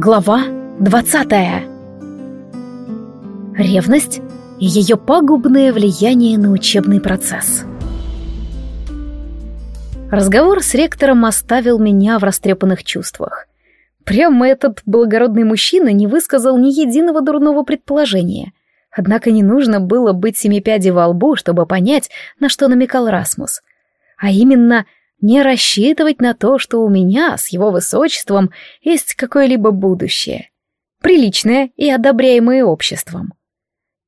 Глава двадцатая. Ревность и ее пагубное влияние на учебный процесс. Разговор с ректором оставил меня в растрепанных чувствах. Прямо этот благородный мужчина не высказал ни единого дурного предположения. Однако не нужно было быть семипядей во лбу, чтобы понять, на что намекал Расмус. А именно — не рассчитывать на то, что у меня с его высочеством есть какое-либо будущее, приличное и одобряемое обществом.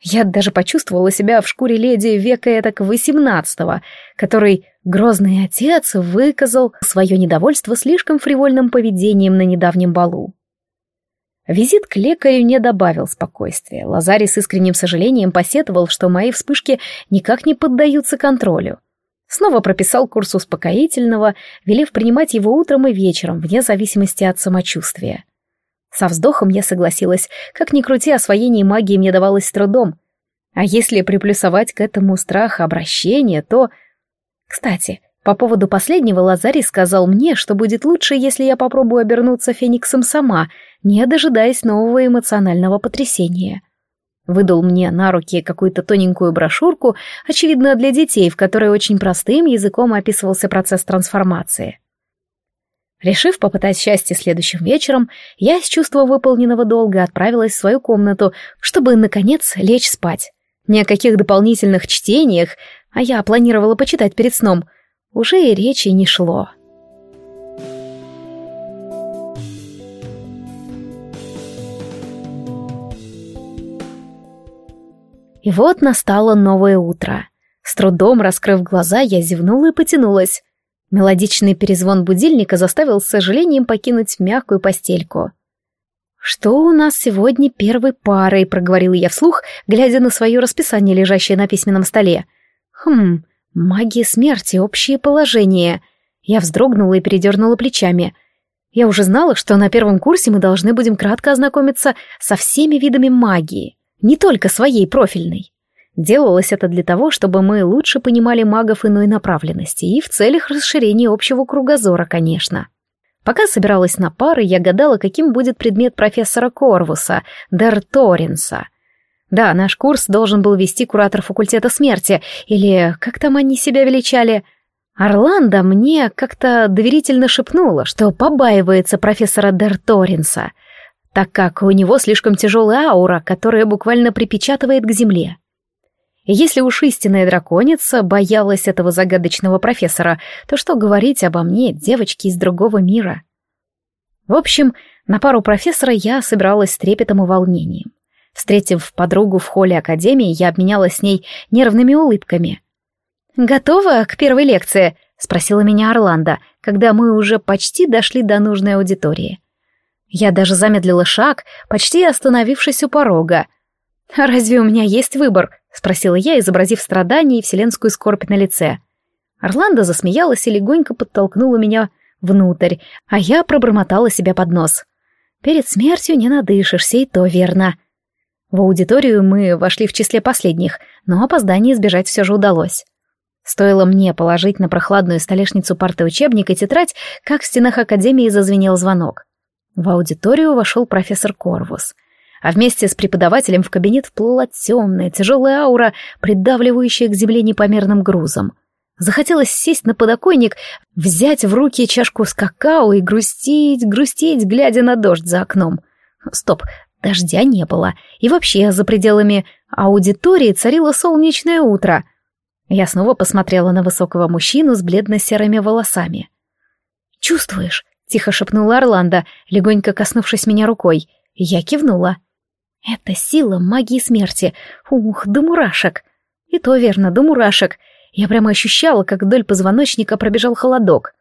Я даже почувствовала себя в шкуре леди века этак восемнадцатого, который грозный отец выказал свое недовольство слишком фривольным поведением на недавнем балу. Визит к лекарю не добавил спокойствия. Лазарий с искренним сожалением посетовал, что мои вспышки никак не поддаются контролю. Снова прописал курс успокоительного, велев принимать его утром и вечером, вне зависимости от самочувствия. Со вздохом я согласилась, как ни крути, освоение магии мне давалось с трудом. А если приплюсовать к этому страх обращения, то... Кстати, по поводу последнего Лазарий сказал мне, что будет лучше, если я попробую обернуться фениксом сама, не дожидаясь нового эмоционального потрясения. Выдал мне на руки какую-то тоненькую брошюрку, очевидно, для детей, в которой очень простым языком описывался процесс трансформации. Решив попытать счастье следующим вечером, я с чувства выполненного долга отправилась в свою комнату, чтобы, наконец, лечь спать. Ни о каких дополнительных чтениях, а я планировала почитать перед сном, уже и речи не шло. И вот настало новое утро. С трудом раскрыв глаза, я зевнула и потянулась. Мелодичный перезвон будильника заставил с сожалением покинуть мягкую постельку. «Что у нас сегодня первой парой?» — проговорила я вслух, глядя на свое расписание, лежащее на письменном столе. «Хм, магия смерти, общее положение». Я вздрогнула и передернула плечами. Я уже знала, что на первом курсе мы должны будем кратко ознакомиться со всеми видами магии не только своей профильной. Делалось это для того, чтобы мы лучше понимали магов иной направленности и в целях расширения общего кругозора, конечно. Пока собиралась на пары, я гадала, каким будет предмет профессора Корвуса, Дер Торинса. Да, наш курс должен был вести куратор факультета смерти, или как там они себя величали. Орландо мне как-то доверительно шепнула, что побаивается профессора Дер Торинса — так как у него слишком тяжелая аура, которая буквально припечатывает к земле. Если уж истинная драконица боялась этого загадочного профессора, то что говорить обо мне, девочке из другого мира? В общем, на пару профессора я собиралась с трепетом и волнением. Встретив подругу в холле академии, я обменялась с ней нервными улыбками. «Готова к первой лекции?» — спросила меня Орландо, когда мы уже почти дошли до нужной аудитории. Я даже замедлила шаг, почти остановившись у порога. «А разве у меня есть выбор?» — спросила я, изобразив страдание и вселенскую скорбь на лице. Орландо засмеялась и легонько подтолкнула меня внутрь, а я пробормотала себя под нос. «Перед смертью не надышишься, и то верно». В аудиторию мы вошли в числе последних, но опоздание избежать все же удалось. Стоило мне положить на прохладную столешницу парты учебник и тетрадь, как в стенах академии зазвенел звонок. В аудиторию вошел профессор Корвус, а вместе с преподавателем в кабинет вплыла темная, тяжелая аура, придавливающая к земле непомерным грузом. Захотелось сесть на подоконник, взять в руки чашку с какао и грустить, грустить, глядя на дождь за окном. Стоп, дождя не было, и вообще за пределами аудитории царило солнечное утро. Я снова посмотрела на высокого мужчину с бледно-серыми волосами. «Чувствуешь?» Тихо шепнула Орландо, легонько коснувшись меня рукой. Я кивнула. Это сила магии смерти. Ух, до мурашек. И то верно, до мурашек. Я прямо ощущала, как вдоль позвоночника пробежал холодок.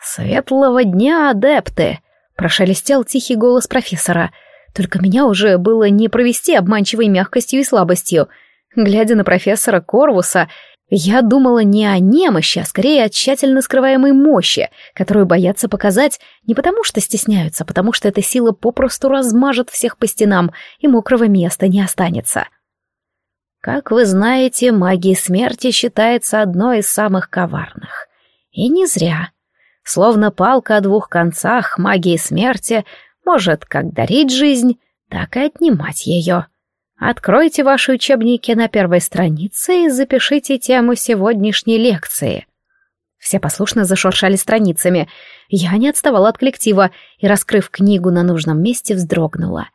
«Светлого дня, адепты!» — прошелестел тихий голос профессора. Только меня уже было не провести обманчивой мягкостью и слабостью. Глядя на профессора Корвуса, я думала не о немощи, а скорее о тщательно скрываемой мощи, которую боятся показать не потому что стесняются, а потому что эта сила попросту размажет всех по стенам, и мокрого места не останется. Как вы знаете, магия смерти считается одной из самых коварных. И не зря. Словно палка о двух концах, магия смерти может как дарить жизнь, так и отнимать ее. Откройте ваши учебники на первой странице и запишите тему сегодняшней лекции. Все послушно зашуршали страницами. Я не отставала от коллектива и, раскрыв книгу на нужном месте, вздрогнула.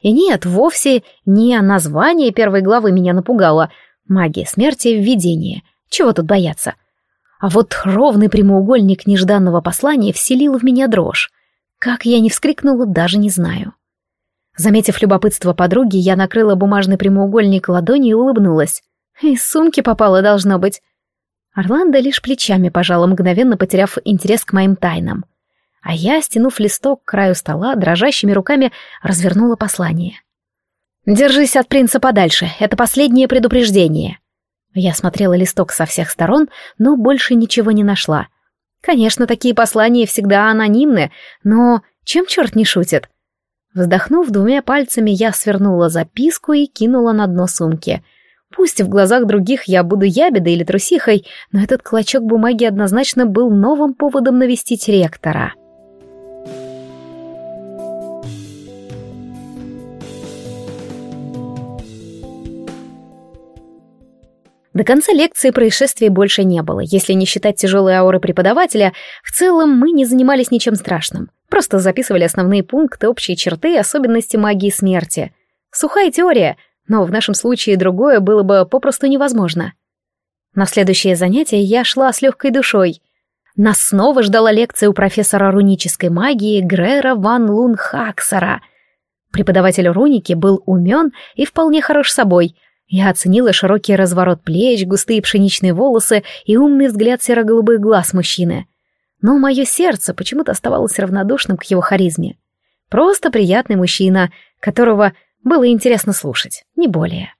И нет, вовсе не название первой главы меня напугало. Магия смерти — введение. Чего тут бояться? А вот ровный прямоугольник нежданного послания вселил в меня дрожь. Как я не вскрикнула, даже не знаю. Заметив любопытство подруги, я накрыла бумажный прямоугольник ладонью и улыбнулась. Из сумки попало, должно быть. Орландо лишь плечами пожала, мгновенно потеряв интерес к моим тайнам. А я, стянув листок к краю стола, дрожащими руками развернула послание. «Держись от принца подальше, это последнее предупреждение». Я смотрела листок со всех сторон, но больше ничего не нашла. Конечно, такие послания всегда анонимны, но чем черт не шутит? Вздохнув двумя пальцами, я свернула записку и кинула на дно сумки. Пусть в глазах других я буду ябедой или трусихой, но этот клочок бумаги однозначно был новым поводом навестить ректора. До конца лекции происшествий больше не было. Если не считать тяжелой ауры преподавателя, в целом мы не занимались ничем страшным. Просто записывали основные пункты, общие черты и особенности магии смерти. Сухая теория, но в нашем случае другое было бы попросту невозможно. На следующее занятие я шла с легкой душой. Нас снова ждала лекция у профессора рунической магии Грера ван Лун Хаксера. Преподаватель руники был умен и вполне хорош собой — я оценила широкий разворот плеч, густые пшеничные волосы и умный взгляд серо-голубых глаз мужчины. Но мое сердце почему-то оставалось равнодушным к его харизме. Просто приятный мужчина, которого было интересно слушать, не более.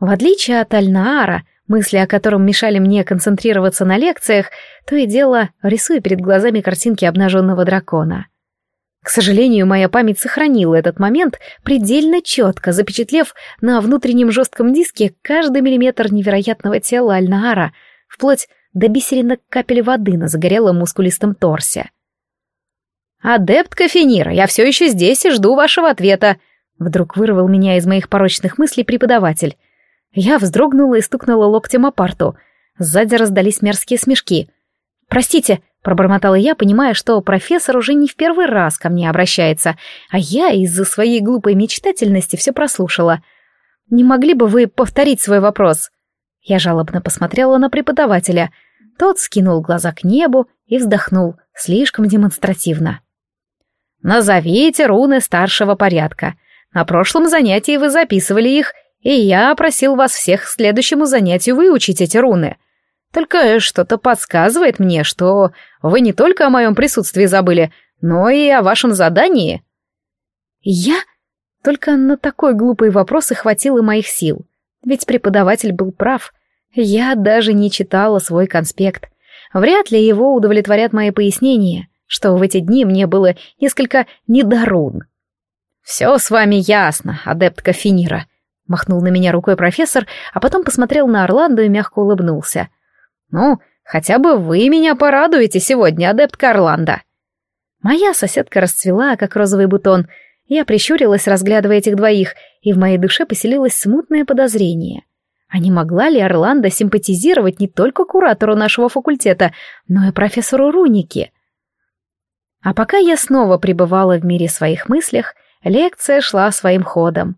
В отличие от Альнаара, мысли о котором мешали мне концентрироваться на лекциях, то и дело рисуя перед глазами картинки обнаженного дракона — к сожалению, моя память сохранила этот момент предельно четко, запечатлев на внутреннем жестком диске каждый миллиметр невероятного тела Альнаара, вплоть до бисеринок капель воды на загорелом мускулистом торсе. «Адепт Кафенира, я все еще здесь и жду вашего ответа», вдруг вырвал меня из моих порочных мыслей преподаватель. Я вздрогнула и стукнула локтем о парту. Сзади раздались мерзкие смешки. «Простите», Пробормотала я, понимая, что профессор уже не в первый раз ко мне обращается, а я из-за своей глупой мечтательности все прослушала. «Не могли бы вы повторить свой вопрос?» Я жалобно посмотрела на преподавателя. Тот скинул глаза к небу и вздохнул, слишком демонстративно. «Назовите руны старшего порядка. На прошлом занятии вы записывали их, и я просил вас всех к следующему занятию выучить эти руны. Только что-то подсказывает мне, что вы не только о моем присутствии забыли, но и о вашем задании». «Я?» Только на такой глупый вопрос и хватило моих сил. Ведь преподаватель был прав. Я даже не читала свой конспект. Вряд ли его удовлетворят мои пояснения, что в эти дни мне было несколько недорун. «Все с вами ясно, адептка Финира», — махнул на меня рукой профессор, а потом посмотрел на Орландо и мягко улыбнулся. «Ну, хотя бы вы меня порадуете сегодня, адепт Карланда». Моя соседка расцвела, как розовый бутон. Я прищурилась, разглядывая этих двоих, и в моей душе поселилось смутное подозрение. А не могла ли Орландо симпатизировать не только куратору нашего факультета, но и профессору Руники? А пока я снова пребывала в мире своих мыслях, лекция шла своим ходом.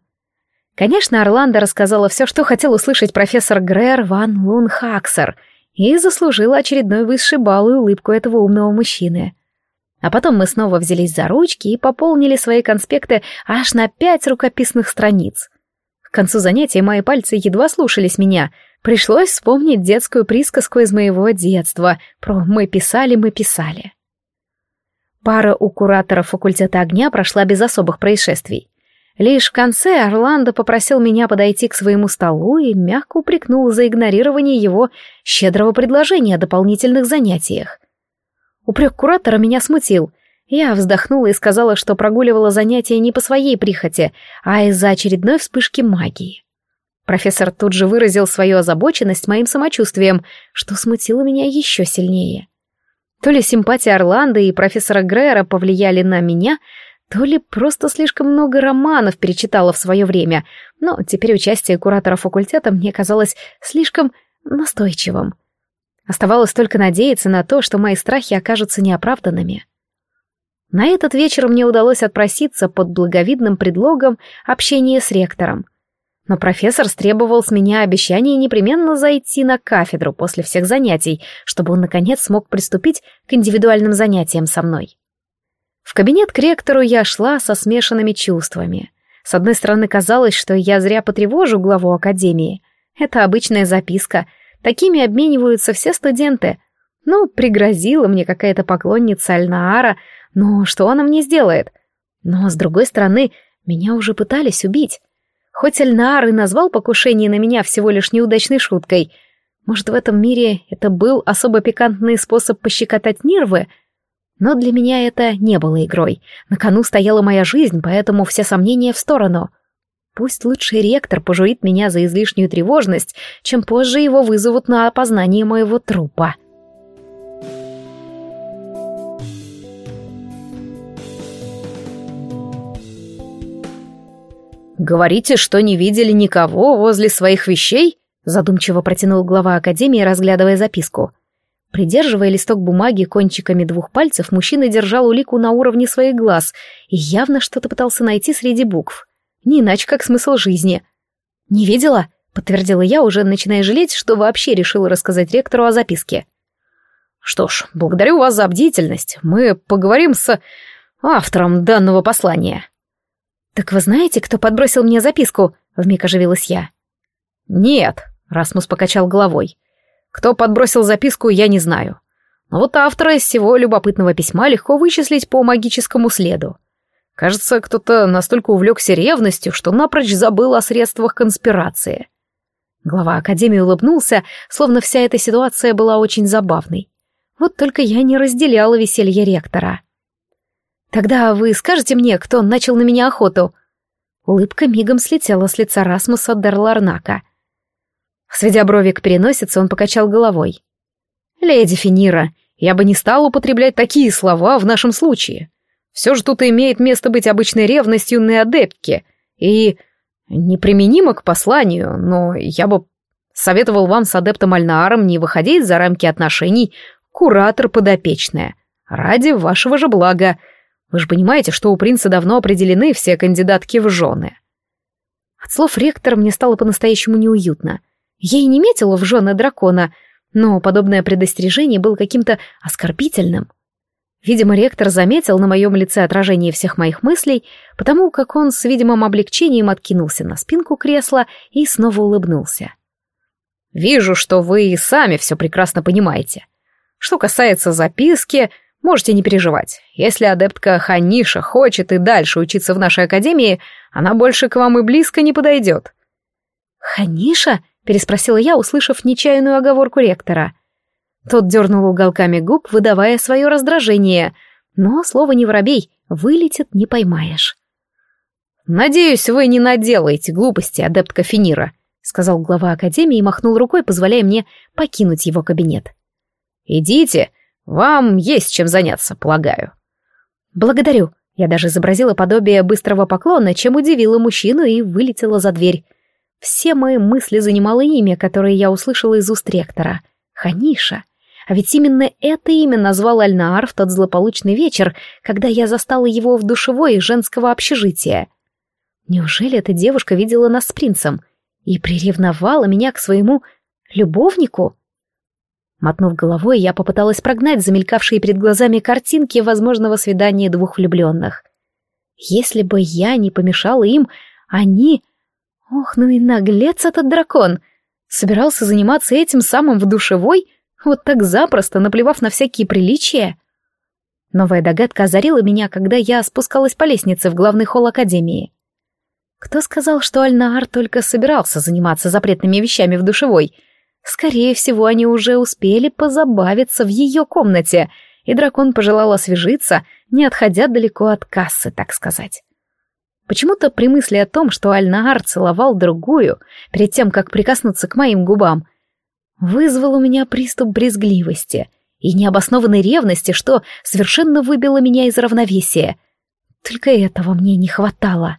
Конечно, Орландо рассказала все, что хотел услышать профессор Грэр Ван Лун Хаксер — и заслужила очередной высший балл и улыбку этого умного мужчины. А потом мы снова взялись за ручки и пополнили свои конспекты аж на пять рукописных страниц. К концу занятия мои пальцы едва слушались меня. Пришлось вспомнить детскую присказку из моего детства про «мы писали, мы писали». Пара у куратора факультета огня прошла без особых происшествий. Лишь в конце Орландо попросил меня подойти к своему столу и мягко упрекнул за игнорирование его щедрого предложения о дополнительных занятиях. Упрек куратора меня смутил. Я вздохнула и сказала, что прогуливала занятия не по своей прихоти, а из-за очередной вспышки магии. Профессор тут же выразил свою озабоченность моим самочувствием, что смутило меня еще сильнее. То ли симпатия Орландо и профессора Грера повлияли на меня, То ли просто слишком много романов перечитала в свое время, но теперь участие куратора факультета мне казалось слишком настойчивым. Оставалось только надеяться на то, что мои страхи окажутся неоправданными. На этот вечер мне удалось отпроситься под благовидным предлогом общения с ректором. Но профессор стребовал с меня обещание непременно зайти на кафедру после всех занятий, чтобы он, наконец, смог приступить к индивидуальным занятиям со мной. В кабинет к ректору я шла со смешанными чувствами. С одной стороны, казалось, что я зря потревожу главу академии. Это обычная записка. Такими обмениваются все студенты. Ну, пригрозила мне какая-то поклонница Альнаара, но что она мне сделает? Но, с другой стороны, меня уже пытались убить. Хоть Альнаар и назвал покушение на меня всего лишь неудачной шуткой, может, в этом мире это был особо пикантный способ пощекотать нервы — но для меня это не было игрой. На кону стояла моя жизнь, поэтому все сомнения в сторону. Пусть лучший ректор пожурит меня за излишнюю тревожность, чем позже его вызовут на опознание моего трупа. «Говорите, что не видели никого возле своих вещей?» задумчиво протянул глава Академии, разглядывая записку. Придерживая листок бумаги кончиками двух пальцев, мужчина держал улику на уровне своих глаз и явно что-то пытался найти среди букв. Не иначе, как смысл жизни. «Не видела?» — подтвердила я, уже начиная жалеть, что вообще решила рассказать ректору о записке. «Что ж, благодарю вас за бдительность. Мы поговорим с автором данного послания». «Так вы знаете, кто подбросил мне записку?» — вмиг оживилась я. «Нет», — Расмус покачал головой. Кто подбросил записку, я не знаю. Но вот автора из всего любопытного письма легко вычислить по магическому следу. Кажется, кто-то настолько увлекся ревностью, что напрочь забыл о средствах конспирации. Глава Академии улыбнулся, словно вся эта ситуация была очень забавной. Вот только я не разделяла веселье ректора. «Тогда вы скажете мне, кто начал на меня охоту?» Улыбка мигом слетела с лица Расмуса Дерларнака. Сведя брови к переносице, он покачал головой. «Леди Финира, я бы не стал употреблять такие слова в нашем случае. Все же тут имеет место быть обычной ревность юной адептки и неприменимо к посланию, но я бы советовал вам с адептом Альнааром не выходить за рамки отношений куратор-подопечная, ради вашего же блага. Вы же понимаете, что у принца давно определены все кандидатки в жены». От слов ректора мне стало по-настоящему неуютно. Я и не метила в жены дракона, но подобное предостережение было каким-то оскорбительным. Видимо, ректор заметил на моем лице отражение всех моих мыслей, потому как он с видимым облегчением откинулся на спинку кресла и снова улыбнулся. «Вижу, что вы и сами все прекрасно понимаете. Что касается записки, можете не переживать. Если адептка Ханиша хочет и дальше учиться в нашей академии, она больше к вам и близко не подойдет». «Ханиша?» переспросила я, услышав нечаянную оговорку ректора. Тот дернул уголками губ, выдавая свое раздражение. Но слово не воробей, вылетит не поймаешь. «Надеюсь, вы не наделаете глупости, адептка Финира», сказал глава Академии и махнул рукой, позволяя мне покинуть его кабинет. «Идите, вам есть чем заняться, полагаю». «Благодарю». Я даже изобразила подобие быстрого поклона, чем удивила мужчину и вылетела за дверь. Все мои мысли занимало имя, которое я услышала из уст ректора. Ханиша. А ведь именно это имя назвал Альнаар в тот злополучный вечер, когда я застала его в душевой женского общежития. Неужели эта девушка видела нас с принцем и приревновала меня к своему любовнику? Мотнув головой, я попыталась прогнать замелькавшие перед глазами картинки возможного свидания двух влюбленных. Если бы я не помешала им, они Ох, ну и наглец этот дракон! Собирался заниматься этим самым в душевой, вот так запросто, наплевав на всякие приличия. Новая догадка озарила меня, когда я спускалась по лестнице в главный холл Академии. Кто сказал, что Альнаар только собирался заниматься запретными вещами в душевой? Скорее всего, они уже успели позабавиться в ее комнате, и дракон пожелал освежиться, не отходя далеко от кассы, так сказать. Почему-то при мысли о том, что Альнаар целовал другую, перед тем, как прикоснуться к моим губам, вызвал у меня приступ брезгливости и необоснованной ревности, что совершенно выбило меня из равновесия. Только этого мне не хватало.